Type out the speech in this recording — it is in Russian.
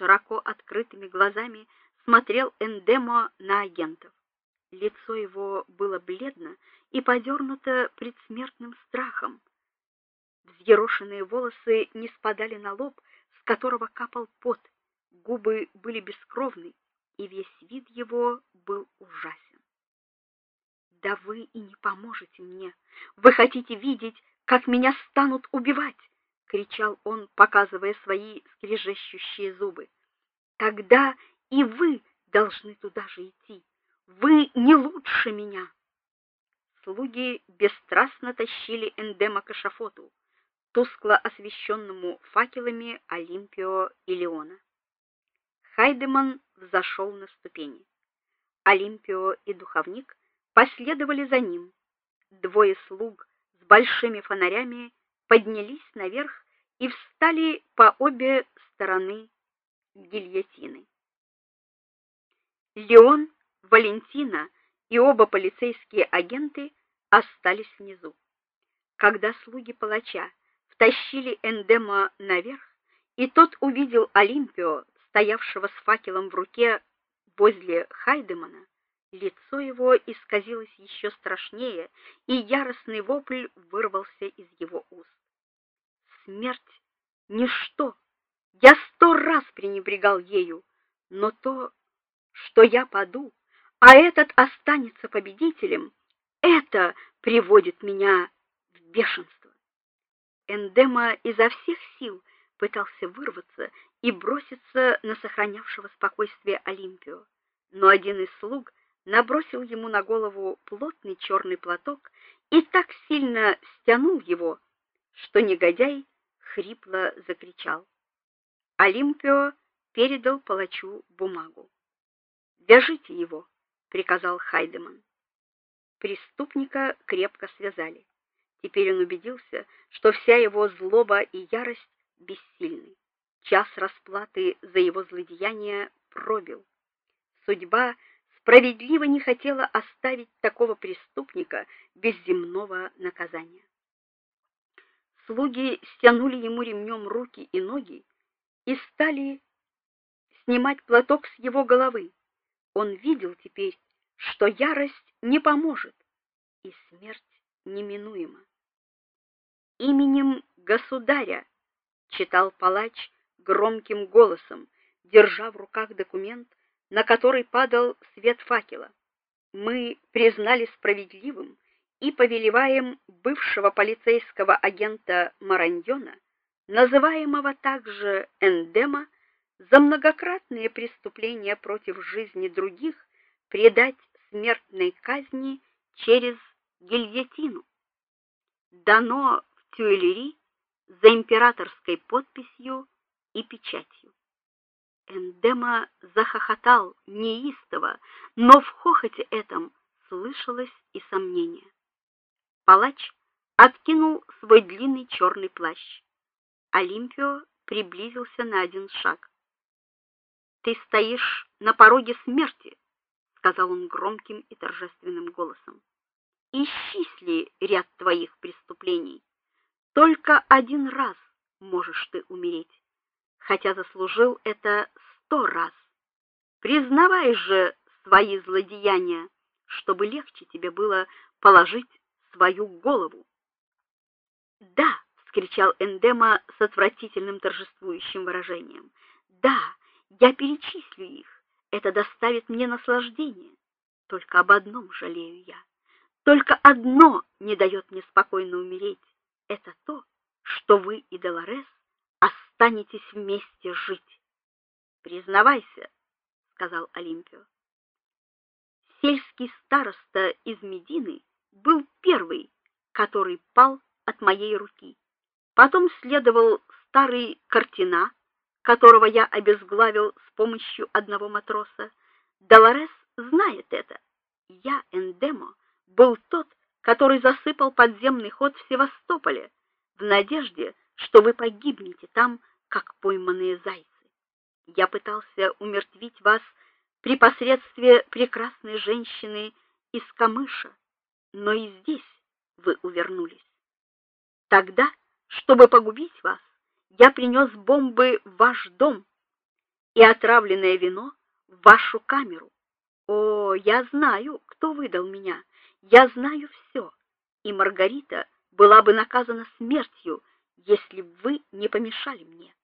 широко открытыми глазами смотрел Эндемо на агентов. Лицо его было бледно и подернуто предсмертным страхом. Взъерошенные волосы не спадали на лоб, с которого капал пот. Губы были бескровны, и весь вид его был ужасен. Да вы и не поможете мне. Вы хотите видеть, как меня станут убивать, кричал он, показывая свои скрежещущие зубы. Тогда и вы должны туда же идти. Вы не лучше меня. Слуги бесстрастно тащили Эндема к эшафоту, тускло освещенному факелами Олимпио и Леона. Хайдеман взошел на ступени. Олимпио и духовник последовали за ним. Двое слуг с большими фонарями поднялись наверх и встали по обе стороны гильотины. Леон, Валентина и оба полицейские агенты остались внизу. Когда слуги палача втащили Эндема наверх, и тот увидел Олимпио, стоявшего с факелом в руке возле Хайдемана, лицо его исказилось еще страшнее, и яростный вопль вырвался из его уст. Смерть ничто. Я сто раз пренебрегал ею, но то, что я паду, а этот останется победителем, это приводит меня в бешенство. Эндема изо всех сил пытался вырваться и броситься на сохранявшего спокойствие Олимпио, но один из слуг набросил ему на голову плотный черный платок и так сильно стянул его, что негодяй хрипло закричал. Олимпио передал палачу бумагу. "Вяжите его", приказал Хайдеман. Преступника крепко связали. Теперь он убедился, что вся его злоба и ярость бессильны. Час расплаты за его злодеяния пробил. Судьба справедливо не хотела оставить такого преступника без земного наказания. Слуги стянули ему ремнем руки и ноги и стали снимать платок с его головы. Он видел теперь, что ярость не поможет, и смерть неминуема. Именем государя читал палач громким голосом, держа в руках документ, на который падал свет факела. Мы признали справедливым и повелеваем бывшего полицейского агента Мараньона, называемого также Эндема, за многократные преступления против жизни других предать смертной казни через гильотину. Дано в Тюильри за императорской подписью и печатью. Эндема захохотал неистово, но в хохоте этом слышалось и сомнение. Палач откинул свой длинный черный плащ. Олимпио приблизился на один шаг. Ты стоишь на пороге смерти, сказал он громким и торжественным голосом. Исчисли ряд твоих преступлений. Только один раз можешь ты умереть, хотя заслужил это сто раз. Признавай же свои злодеяния, чтобы легче тебе было положить свою голову. "Да!" вскричал Эндема с отвратительным торжествующим выражением. "Да, я перечислю их. Это доставит мне наслаждение. Только об одном жалею я. Только одно не дает мне спокойно умереть. Это то, что вы и Долорес останетесь вместе жить. Признавайся, сказал Олимпио. Сельский староста из Медины был первый, который пал от моей руки. Потом следовал старый Картина, которого я обезглавил с помощью одного матроса. Долорес знает это. Я Эндемо был тот, который засыпал подземный ход в Севастополе в надежде, что вы погибнете там, как пойманные зайцы. Я пытался умертвить вас при посредстве прекрасной женщины из Камыша, но и здесь вы увернулись. Тогда, чтобы погубить вас, я принес бомбы в ваш дом. и отравленное вино в вашу камеру. О, я знаю, кто выдал меня. Я знаю все. И Маргарита была бы наказана смертью, если бы вы не помешали мне.